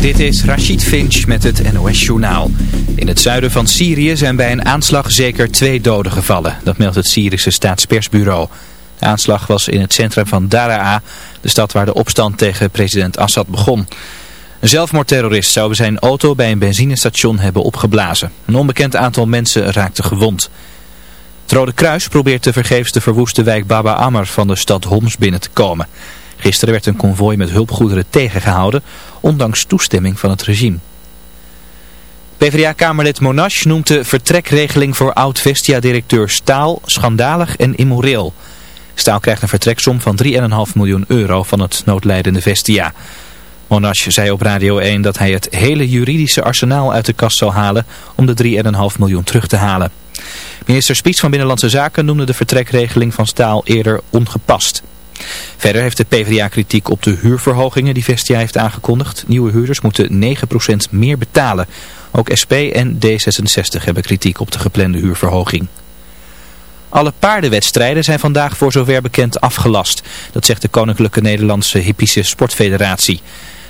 Dit is Rachid Finch met het NOS-journaal. In het zuiden van Syrië zijn bij een aanslag zeker twee doden gevallen. Dat meldt het Syrische staatspersbureau. De aanslag was in het centrum van Daraa, de stad waar de opstand tegen president Assad begon. Een zelfmoordterrorist zou zijn auto bij een benzinestation hebben opgeblazen. Een onbekend aantal mensen raakte gewond. Het Rode Kruis probeert te vergeefs de verwoeste wijk Baba Amr van de stad Homs binnen te komen. Gisteren werd een konvooi met hulpgoederen tegengehouden, ondanks toestemming van het regime. PvdA-kamerlid Monash noemt de vertrekregeling voor oud-Vestia-directeur Staal schandalig en immoreel. Staal krijgt een vertreksom van 3,5 miljoen euro van het noodlijdende Vestia. Monash zei op Radio 1 dat hij het hele juridische arsenaal uit de kast zal halen om de 3,5 miljoen terug te halen. Minister Spies van Binnenlandse Zaken noemde de vertrekregeling van Staal eerder ongepast. Verder heeft de PvdA kritiek op de huurverhogingen die Vestia heeft aangekondigd. Nieuwe huurders moeten 9% meer betalen. Ook SP en D66 hebben kritiek op de geplande huurverhoging. Alle paardenwedstrijden zijn vandaag voor zover bekend afgelast. Dat zegt de Koninklijke Nederlandse Hippische Sportfederatie.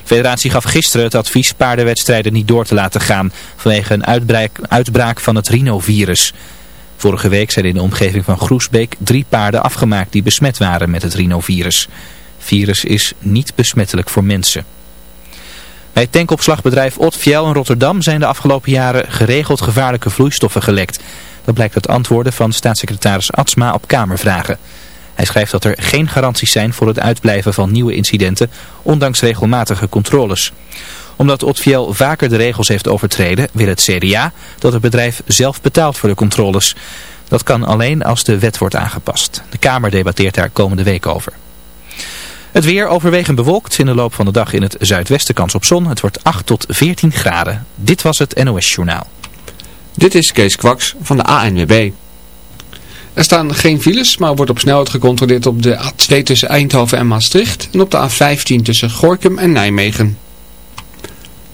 De federatie gaf gisteren het advies paardenwedstrijden niet door te laten gaan vanwege een uitbraak, uitbraak van het rhinovirus. Vorige week zijn in de omgeving van Groesbeek drie paarden afgemaakt die besmet waren met het rhinovirus. virus is niet besmettelijk voor mensen. Bij het tankopslagbedrijf Otfiel in Rotterdam zijn de afgelopen jaren geregeld gevaarlijke vloeistoffen gelekt. Dat blijkt uit antwoorden van staatssecretaris Atsma op Kamervragen. Hij schrijft dat er geen garanties zijn voor het uitblijven van nieuwe incidenten, ondanks regelmatige controles omdat Otfiel vaker de regels heeft overtreden, wil het CDA dat het bedrijf zelf betaalt voor de controles. Dat kan alleen als de wet wordt aangepast. De Kamer debatteert daar komende week over. Het weer overwegend bewolkt. In de loop van de dag in het zuidwesten kans op zon. Het wordt 8 tot 14 graden. Dit was het NOS Journaal. Dit is Kees Kwaks van de ANWB. Er staan geen files, maar wordt op snelheid gecontroleerd op de A2 tussen Eindhoven en Maastricht. En op de A15 tussen Gorkum en Nijmegen.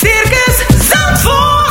Circus Zandvoort.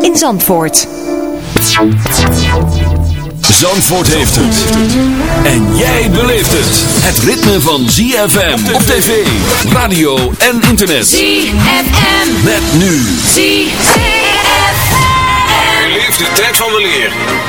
in Zandvoort. Zandvoort heeft het. En jij beleeft het. Het ritme van ZFM op tv, radio en internet. ZFM. Met nu. ZFM. Beleef de tijd van weleer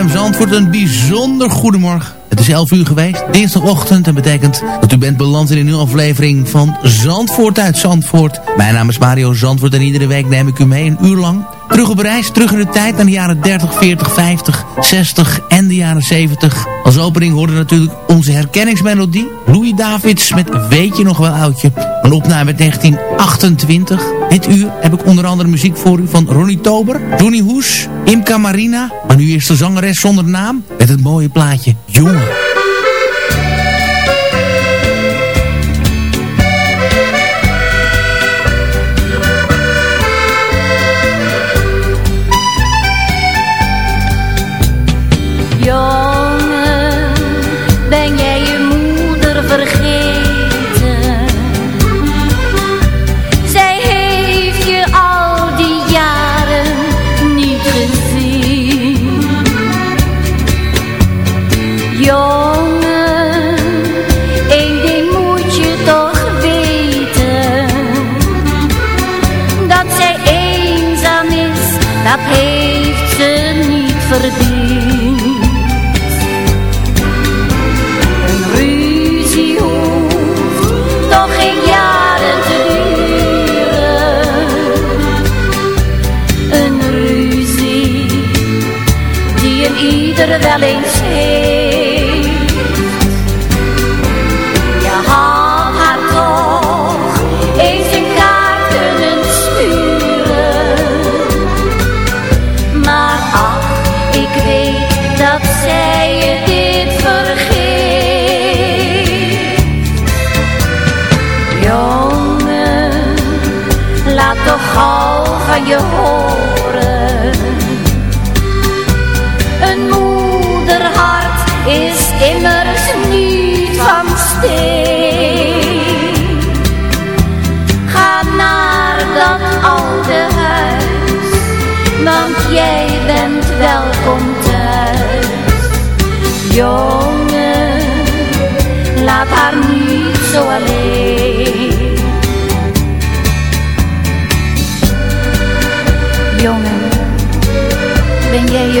TFM Zandvoort, een bijzonder goedemorgen. Het is 11 uur geweest, dinsdagochtend. En betekent dat u bent beland in een nieuwe aflevering van Zandvoort uit Zandvoort. Mijn naam is Mario Zandvoort en iedere week neem ik u mee een uur lang. Terug op reis, terug in de tijd naar de jaren 30, 40, 50, 60 en de jaren 70. Als opening hoorde natuurlijk onze herkenningsmelodie. Louis Davids met Weet je nog wel oudje. Een opname uit 1928. Dit uur heb ik onder andere muziek voor u van Ronnie Tober, Johnny Hoes, Imka Marina. Maar nu is de zangeres zonder naam met het mooie plaatje. Jongen, dat heeft ze niet verdiend. Een ruzie hoeft toch geen jaren te duren. Een ruzie die een ieder wel eens heeft.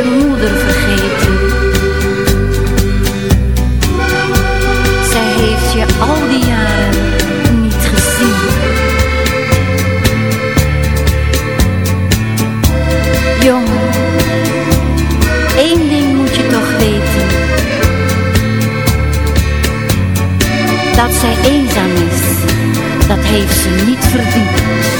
Je moeder vergeten? Zij heeft je al die jaren niet gezien. Jongen, één ding moet je toch weten. Dat zij eenzaam is, dat heeft ze niet verdiend.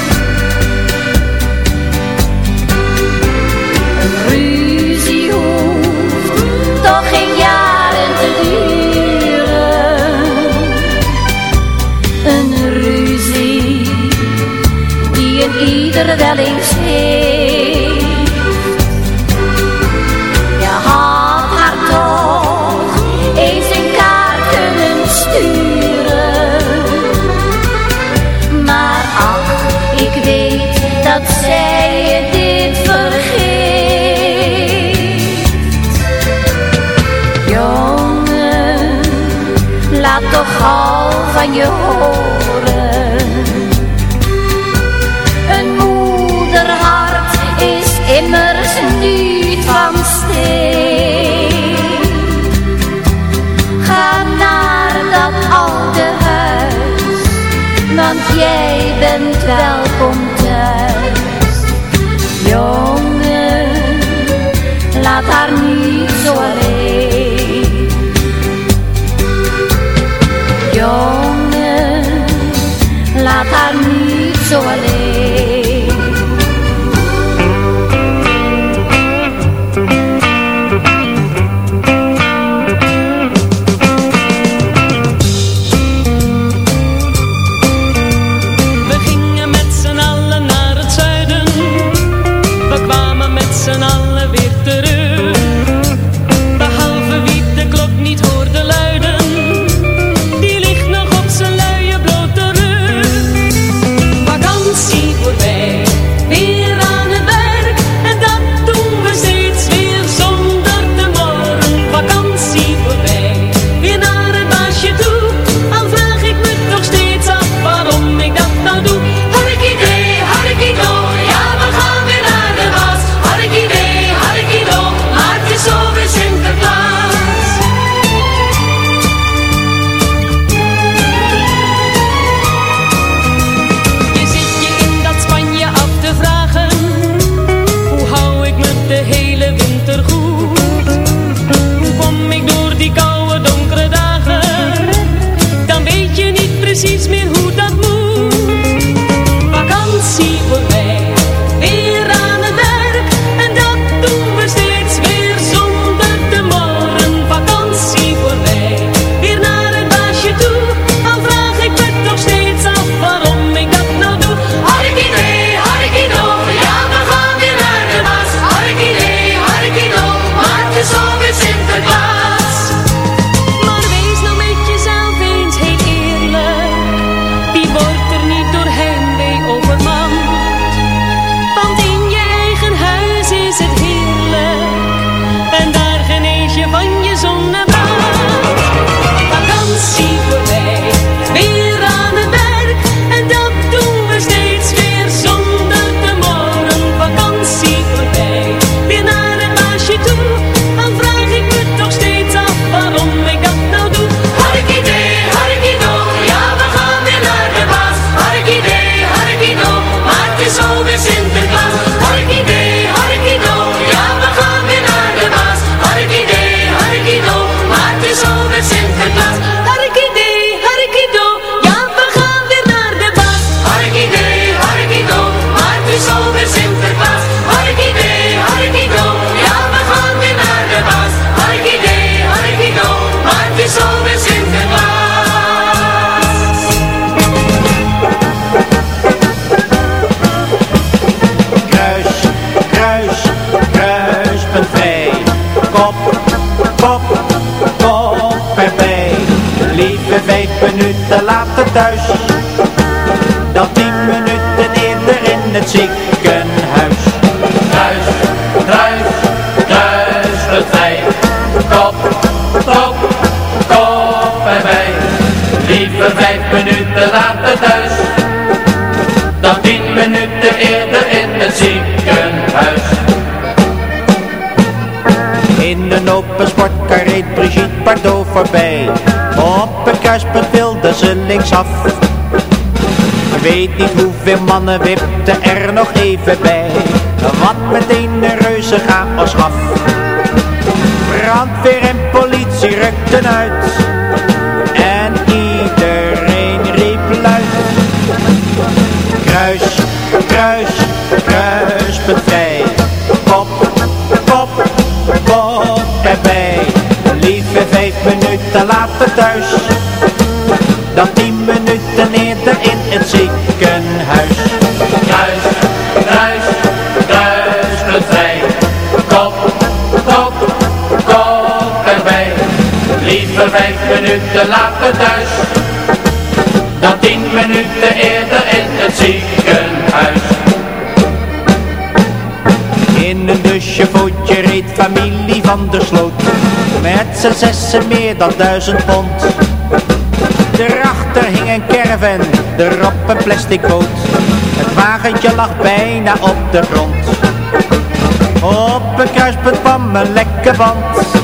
Ieder wel. Je had haar toch eens een kaart kunnen sturen. Maar ach, ik weet dat zij je dit vergeet. Jongen, laat toch al van je horen. Thuis. Dan tien minuten eerder in het ziekenhuis. Thuis, thuis, thuis het vijf Kop, kop, kop erbij. Liever vijf minuten later thuis. Dan tien minuten eerder in het ziekenhuis. In een open sportkar reed Brigitte Bardot voorbij. Op een kruispunt ze linksaf Ik weet niet hoeveel mannen wipten er nog even bij. Wat meteen een reuze chaos gaf. Brandweer en politie rukten uit het ziekenhuis. Kruis, kruis, kruispunt vrij Kop, kop, kop erbij. Liever vijf minuten later thuis Dan tien minuten eerder in het ziekenhuis. In een dusjevootje reed familie van der Sloot. Met z'n zessen meer dan duizend pond Daarachter hing een caravan, erop een plastic boot. Het wagentje lag bijna op de grond. Op een kruispunt kwam een lekke band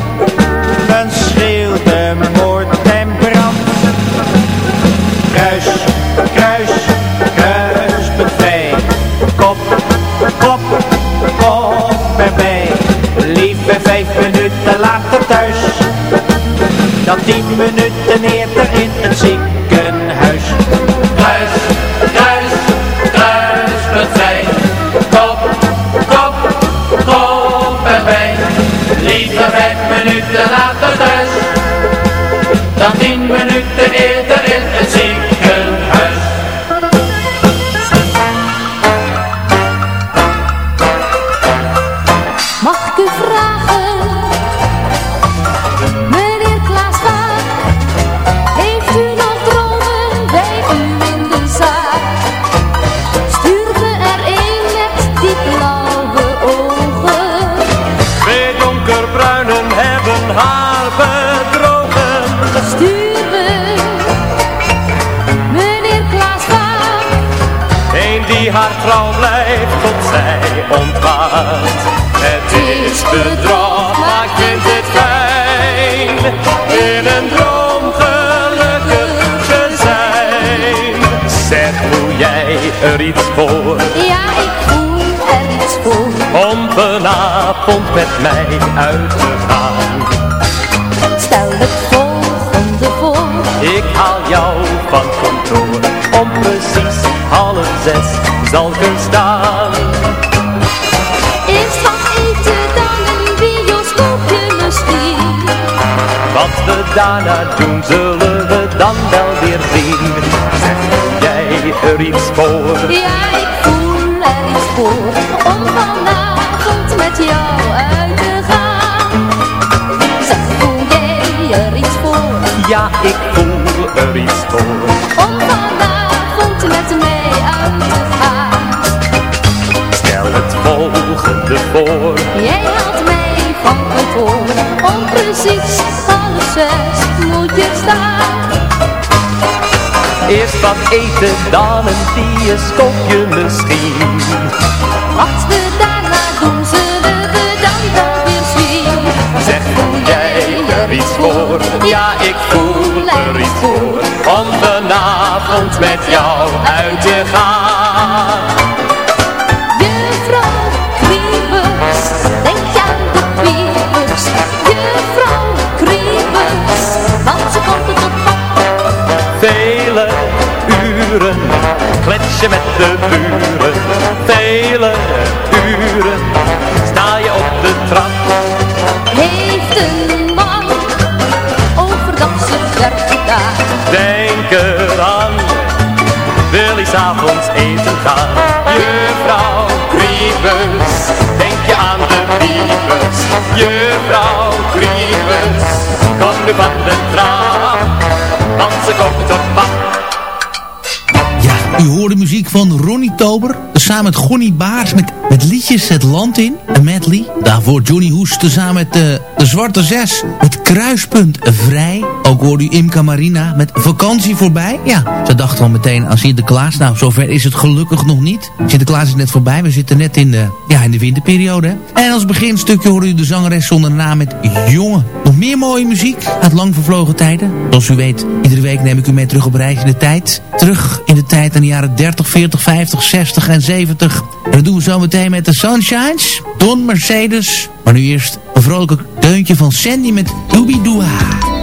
er iets voor? ja ik voel er iets voor. Om vanavond met mij uit te gaan. Stel het volgende voor. Ik haal jou van kantoor. Om precies half zes zal ik er staan. Eerst wat eten, dan een bioscoopje misschien. Wat we daarna doen, zullen we dan wel weer zien. Er iets voor? Ja, ik voel er iets voor. Om vanavond met jou uit te gaan. Zeg, voel jij er iets voor? Ja, ik voel er iets voor. Om vanavond met mij uit te gaan. Stel het volgende voor. Jij haalt mij van kantoor. Om precies half zes moet je staan. Eerst wat eten, dan een bioscoopje misschien. Wat we daarna doen, zullen we dan wel weer zien. Zeg, voel jij er iets voor? Ja, ik voel er iets voor. Om vanavond met jou uit te gaan. feestje met de buren, vele uren sta je op de trap. Heeft een man overdag zijn werk gedaan? Denk eraan, wil hij s'avonds eten gaan? Juffrouw Kriebus, denk je aan de piepers? Juffrouw Kriebus, kom nu van de trap, want ze komt op pap. U hoorde muziek van Ronnie Tober. Samen met Gonnie Baars met, met liedjes Het Land In. Een medley. Daarvoor Johnny Hoes tezamen met de de Zwarte Zes. Kruispunt Vrij. Ook hoorde u Imca Marina met vakantie voorbij. Ja, ze dachten al meteen aan Sinterklaas. Nou, zover is het gelukkig nog niet. Sinterklaas is net voorbij. We zitten net in de, ja, in de winterperiode. En als beginstukje hoorde u de zangeres zonder naam met Jongen. Nog meer mooie muziek uit lang vervlogen tijden. Zoals u weet, iedere week neem ik u mee terug op reis in de tijd. Terug in de tijd aan de jaren 30, 40, 50, 60 en 70. En dat doen we zo meteen met de Sunshines. Don Mercedes. Maar nu eerst een vrolijke deuntje van Sandy met Doobie Doa.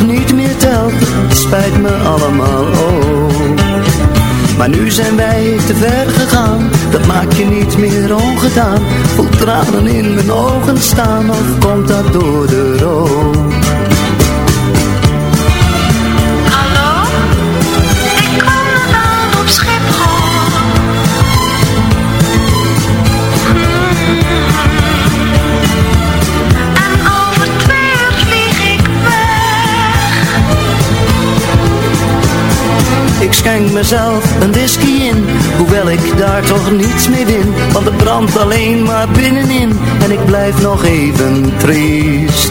nog niet meer telt, spijt me allemaal, ook. Maar nu zijn wij te ver gegaan, dat maak je niet meer ongedaan. Voelt tranen in mijn ogen staan, of komt dat door de rook? Schenk mezelf een whisky in. Hoewel ik daar toch niets mee win Want het brandt alleen maar binnenin. En ik blijf nog even triest.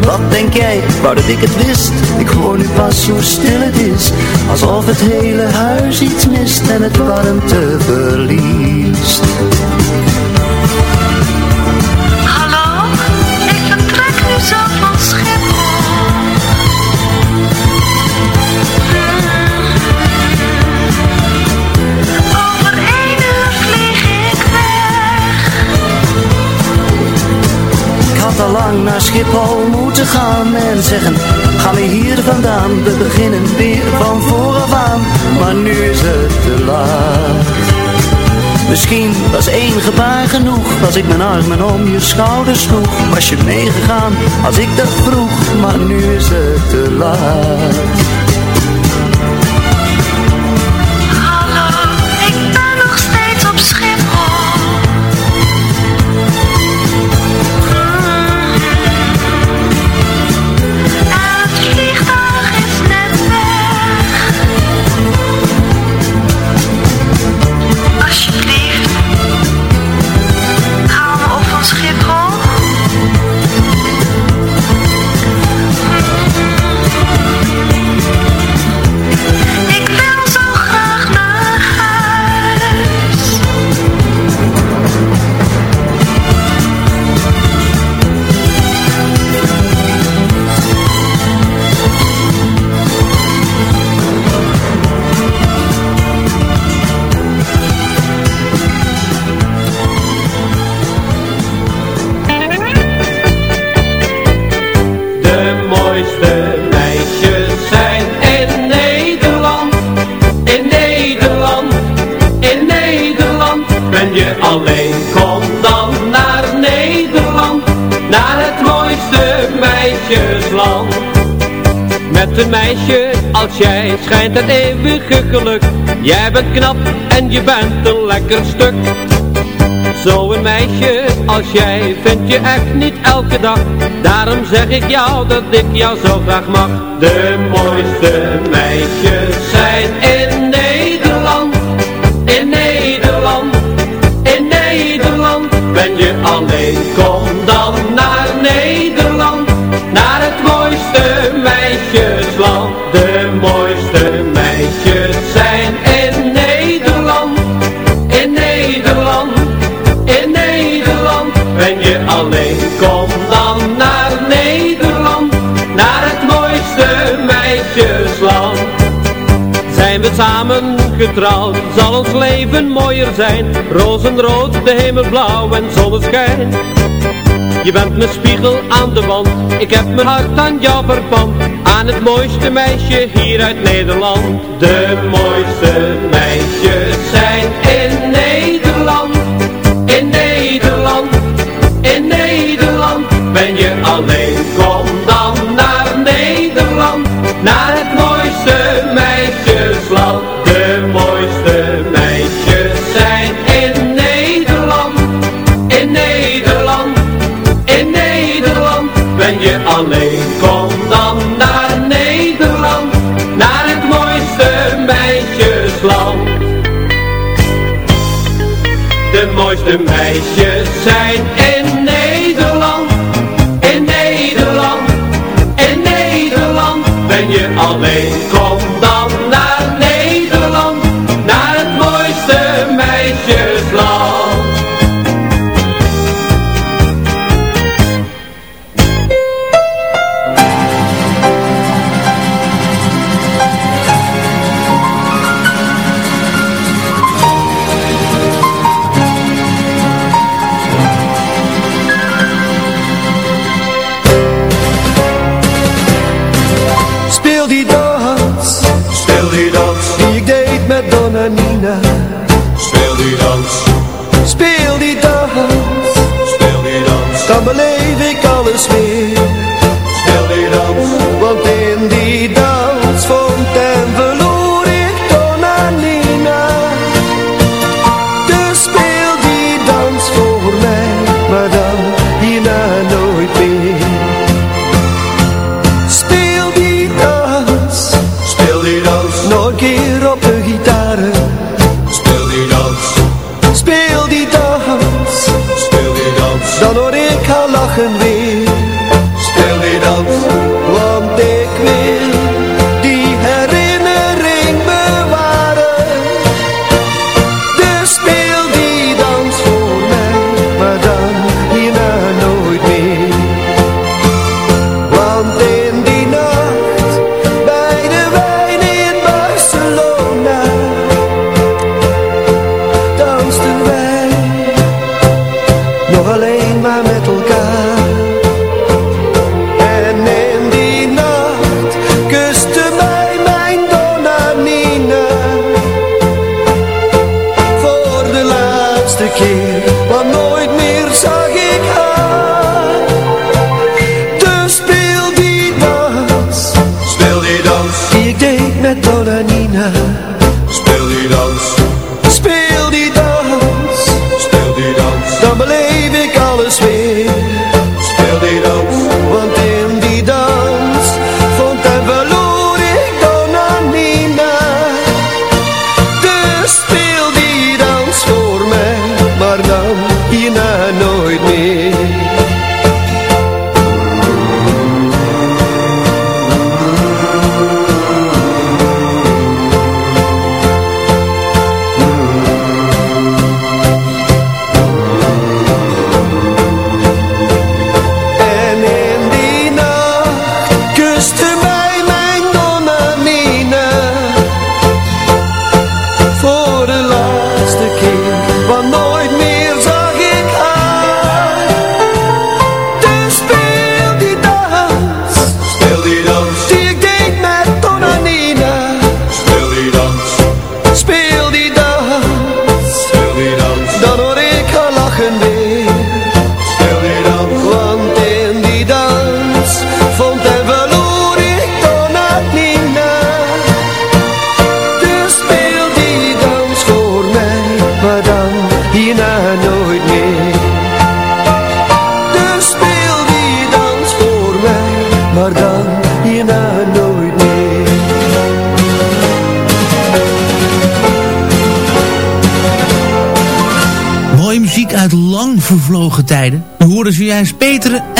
Wat denk jij, wou dat ik het wist? Ik hoor nu pas hoe stil het is. Alsof het hele huis iets mist En het warmte verliest naar Schiphol moeten gaan En zeggen, ga weer hier vandaan We beginnen weer van vooraf aan. Maar nu is het te laat. Misschien was één gebaar genoeg Als ik mijn armen om je schouders sloeg Was je meegegaan als ik dat vroeg Maar nu is het te laat schijnt het eeuwige geluk. Jij bent knap en je bent een lekker stuk. Zo'n meisje als jij vind je echt niet elke dag. Daarom zeg ik jou dat ik jou zo graag mag. De mooiste meisjes zijn in Nederland. In Nederland, in Nederland. Ben je alleen, kom kom dan naar Nederland, naar het mooiste meisjesland. Zijn we samen getrouwd, zal ons leven mooier zijn, rozenrood, de hemel blauw en zonneschijn. Je bent mijn spiegel aan de wand, ik heb mijn hart aan jou verpand, aan het mooiste meisje hier uit Nederland. De mooiste meisjes zijn in Nederland. De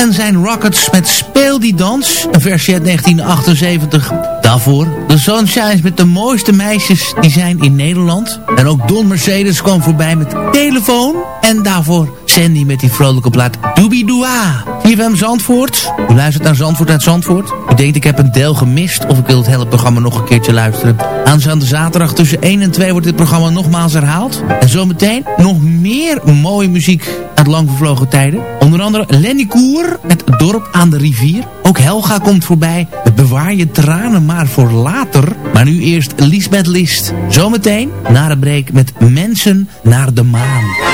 en zijn Rockets met Speel die dans, een versie uit 1978. Daarvoor de Sunshines met de mooiste meisjes die zijn in Nederland. En ook Don Mercedes kwam voorbij met Telefoon. En daarvoor Sandy met die vrolijke plaat Doobie-Doa. CFM Zandvoort. U luistert naar Zandvoort uit Zandvoort. U denkt ik heb een deel gemist of ik wil het hele programma nog een keertje luisteren. Aanstaande zaterdag tussen 1 en 2 wordt dit programma nogmaals herhaald. En zometeen nog meer mooie muziek lang vervlogen tijden. Onder andere Lenny Koer met Dorp aan de rivier. Ook Helga komt voorbij. Bewaar je tranen maar voor later. Maar nu eerst Lisbeth List. Zometeen na de break met Mensen naar de maan.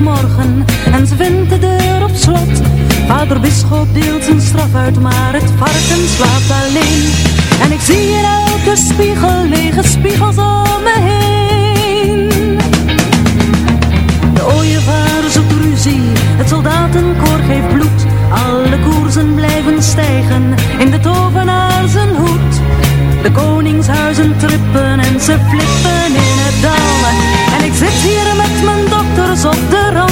Morgen en ze vindt de deur op slot. Vader Bisschop deelt zijn straf uit, maar het varken slaapt alleen. En ik zie in elke spiegel lege spiegels om me heen. De ooievaar zoekt ruzie, het soldatenkoor geeft bloed. Alle koersen blijven stijgen in de tovenaar zijn hoed. De koningshuizen trippen en ze flippen in het dal. Ik zit hier met mijn dokters op de rand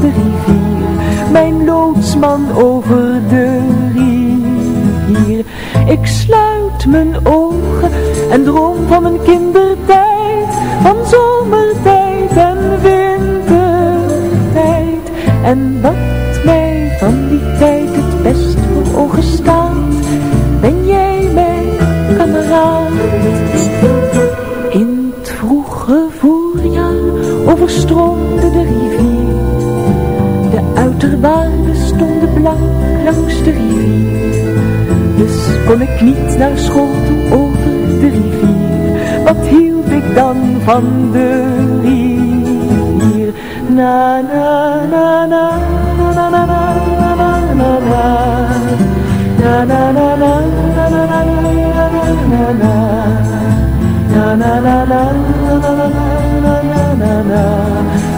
de rivier. Mijn loodsman over de rivier. Ik sluit mijn ogen en droom van mijn kindertijd. Van zomertijd en wintertijd. En wat mij kon ik niet naar school toe over de rivier. Wat hield ik dan van de rivier? Na na na na na na na na na na na. Na na na na na na na na na na. Na na na na na na na na na na na. Na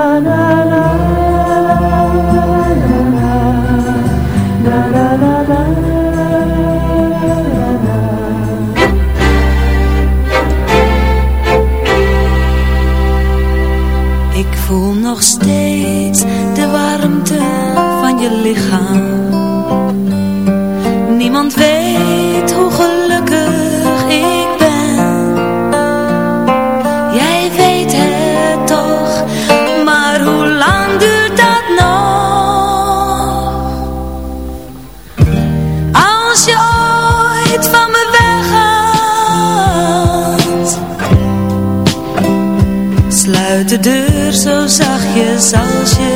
je niemand weet hoe gelukkig ik ben. Jij weet het toch, maar hoe lang duurt dat nog? Als je ooit van me weggaat, sluit de deur zo zachtjes als je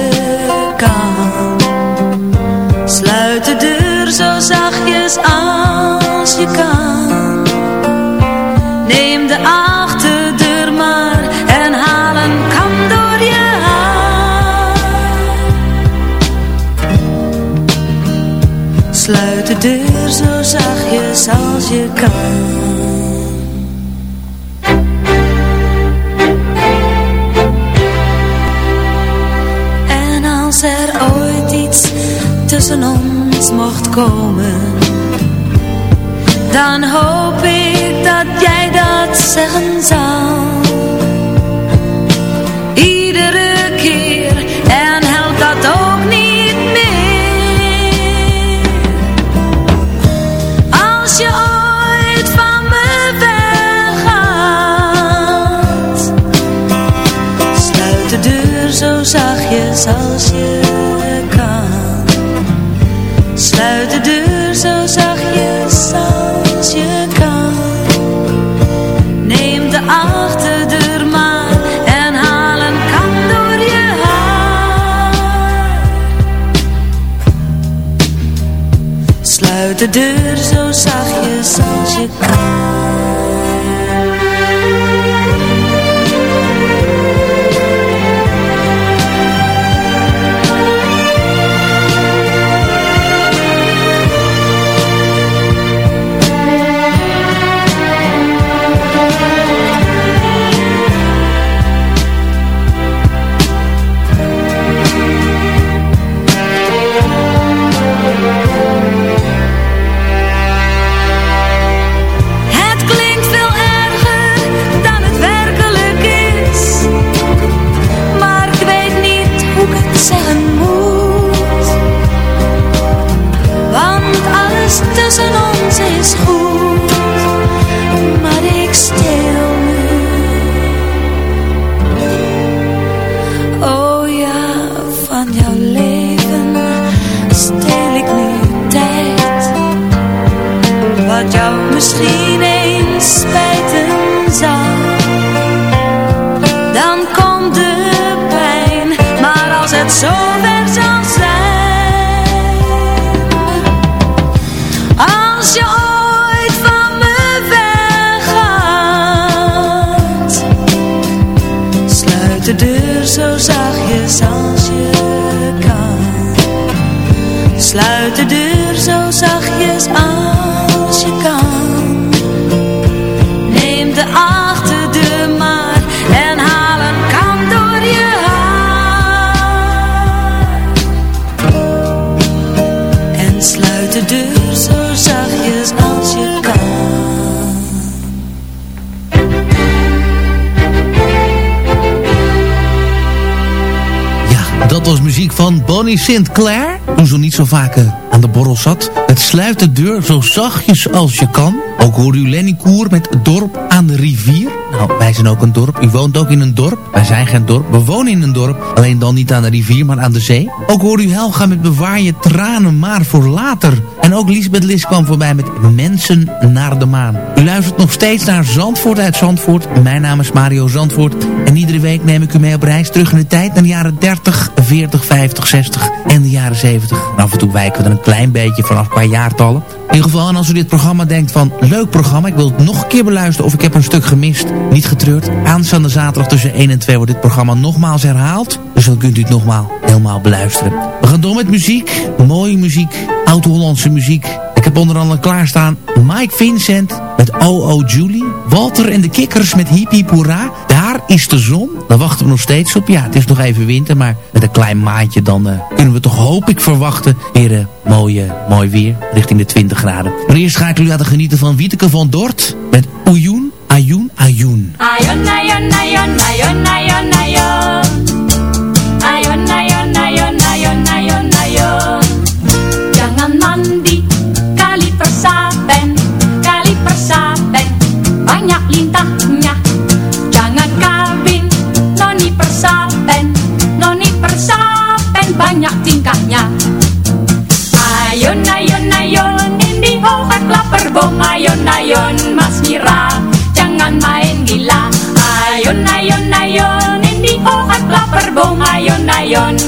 En als er ooit iets tussen ons mocht komen, dan hoop ik dat jij dat zeggen zal. Zachtjes als Bonnie Sinclair. Toen ze niet zo vaak eh, aan de borrel zat. Het sluit de deur zo zachtjes als je kan. Ook hoorde u Lenny Koer met Dorp aan de rivier. Nou, wij zijn ook een dorp. U woont ook in een dorp. Wij zijn geen dorp. We wonen in een dorp. Alleen dan niet aan de rivier, maar aan de zee. Ook hoorde u Helga met Bewaar je tranen maar voor later. En ook Lisbeth Lis kwam voorbij met Mensen naar de maan. U luistert nog steeds naar Zandvoort uit Zandvoort. Mijn naam is Mario Zandvoort. En iedere week neem ik u mee op reis terug in de tijd naar de jaren 30, 40, 50, 60 en de jaren 70. En af en toe wijken we er een klein beetje vanaf qua jaartallen. In ieder geval, en als u dit programma denkt van, leuk programma, ik wil het nog een keer beluisteren of ik heb een stuk gemist. Niet getreurd. Aanstaande zaterdag tussen 1 en 2 wordt dit programma nogmaals herhaald. Dus dan kunt u het nogmaals helemaal beluisteren. We gaan door met muziek. Mooie muziek. Oud-Hollandse muziek. Ik heb onder andere klaarstaan Mike Vincent met O.O. Julie. Walter en de Kikkers met Hippie Poera. Is de zon. Daar wachten we nog steeds op. Ja, het is nog even winter, maar met een klein maatje dan uh, kunnen we toch hoop ik verwachten weer uh, mooie, mooi weer richting de 20 graden. Maar eerst ga ik u laten genieten van Wieteke van Dort met Oejoen, Ajoen, Ajoen. Ayon, ayon, ayon, ayon, ayon, Zion.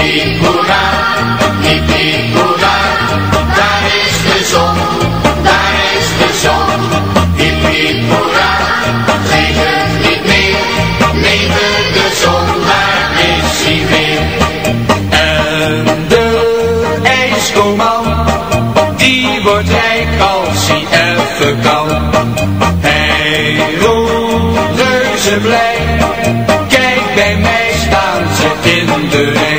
Hip hoera, hip hip hoera, daar is de zon, daar is de zon. Hip hip hoera, regen niet meer, leven de zon, daar is hij weer. En de ijskoman, die wordt rijk als hij even kan. Hij roept reuze blij, kijk bij mij staan ze in de rij.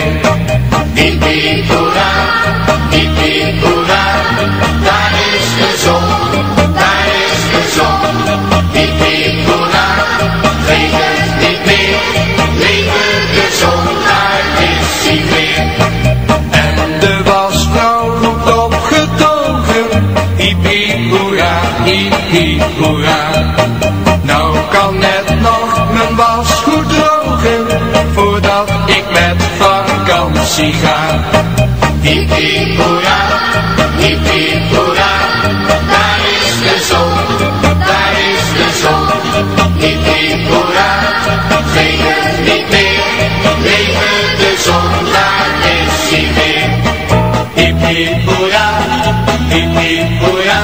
Hip vakantie ga. Hip hip hoera, hip hip hoera, daar is de zon, daar is de zon. Hip hip hoera, regen niet meer, leven de zon, daar is hij weer. Hip hip hoera, hip hip hoera,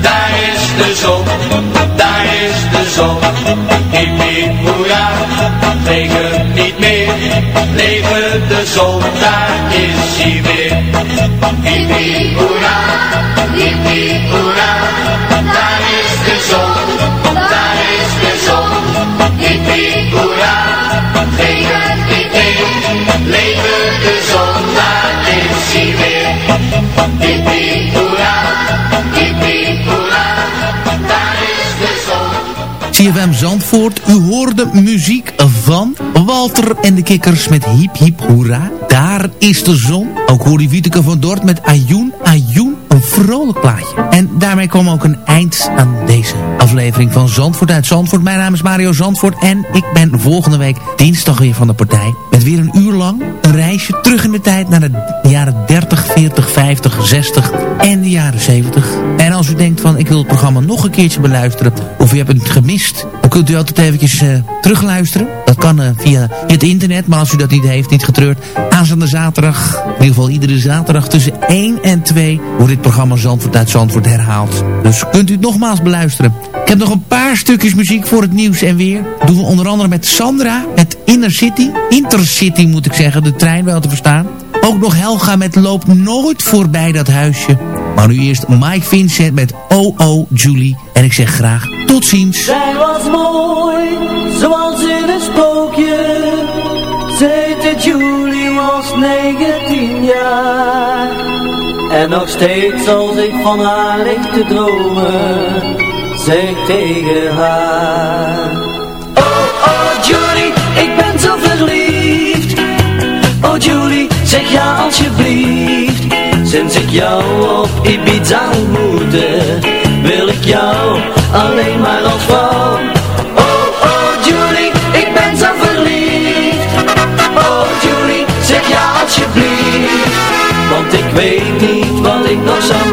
daar is de zon, daar is de zon. Hip hip hoera, regen niet meer, leven de zon, daar is hij weer. Hip hip hoera, hip hip hoera, daar is de zon, CFM Zandvoort, u hoorde muziek van Walter en de Kikkers met Hiep Hiep Hoera. Daar is de zon. Ook hoorde Wieteke van Dort met Ajoen Ajoen, een vrolijk plaatje. En daarmee kwam ook een eind aan deze aflevering van Zandvoort uit Zandvoort. Mijn naam is Mario Zandvoort en ik ben volgende week dinsdag weer van de partij. Met weer een uur lang een reisje terug in de tijd naar de jaren 30, 40, 50, 60 en de jaren 70. En als u denkt van ik wil het programma nog een keertje beluisteren of u hebt het gemist, dan kunt u altijd eventjes eh, terugluisteren. Dat kan eh, via het internet, maar als u dat niet heeft, niet getreurd. Aanstaande zaterdag, in ieder geval iedere zaterdag tussen 1 en 2 wordt dit programma Zandvoort uit Zandvoort herhaald. Dus kunt u het nogmaals beluisteren. Ik heb nog een paar stukjes muziek voor het nieuws en weer. Doen we onder andere met Sandra, met Inner City. Intercity moet ik zeggen, de trein wel te verstaan. Ook nog Helga met Loop nooit voorbij dat huisje. Maar nu eerst Mike Vincent met OO Julie. En ik zeg graag tot ziens. Zij was mooi, zoals in een heette Julie, was 19 jaar. En nog steeds als ik van haar ligt te dromen Zeg tegen haar. Oh, oh Julie, ik ben zo verliefd. Oh Julie, zeg ja alsjeblieft. Sinds ik jou op Ibiza ontmoette Wil ik jou alleen maar als vrouw. Oh, oh Julie, ik ben zo verliefd. Oh Julie, zeg ja alsjeblieft. Want ik weet niet ik nog zou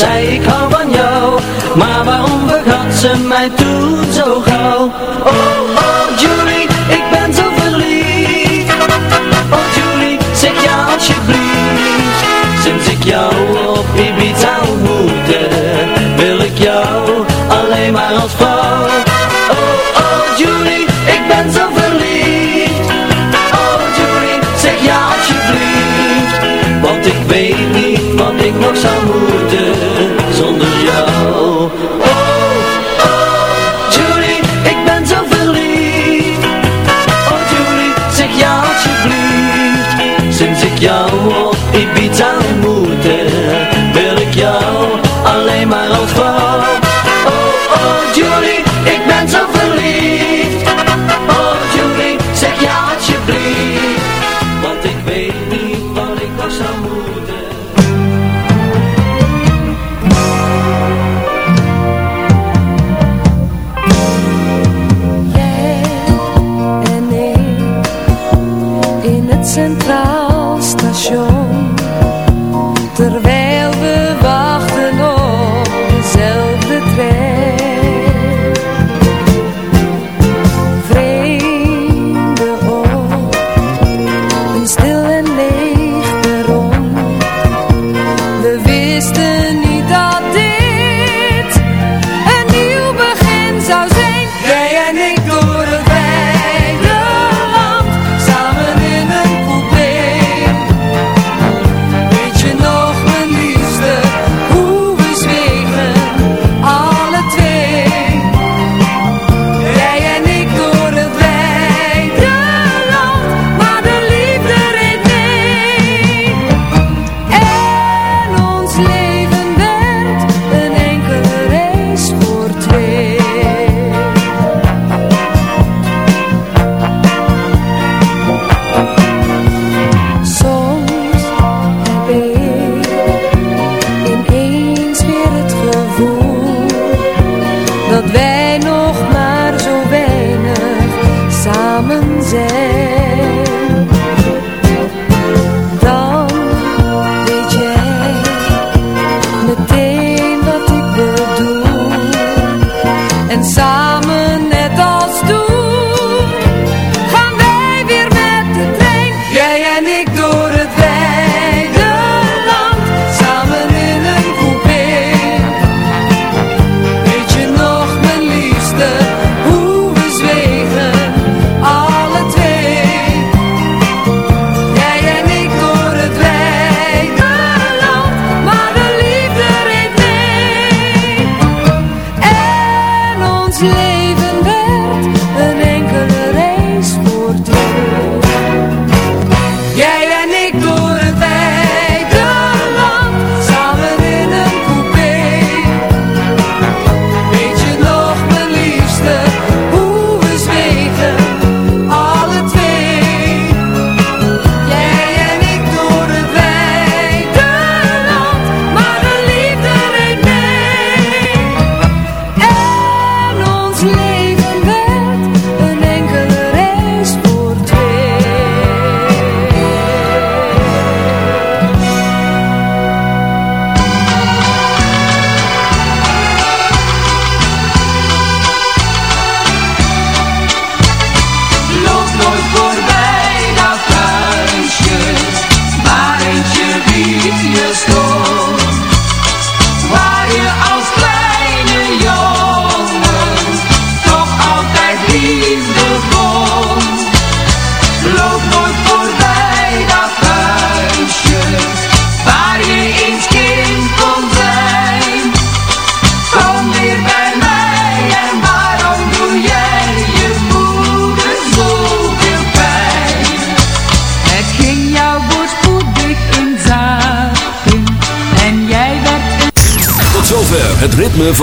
zei ik hou van jou Maar waarom begat ze mij toen zo gauw oh. Oh.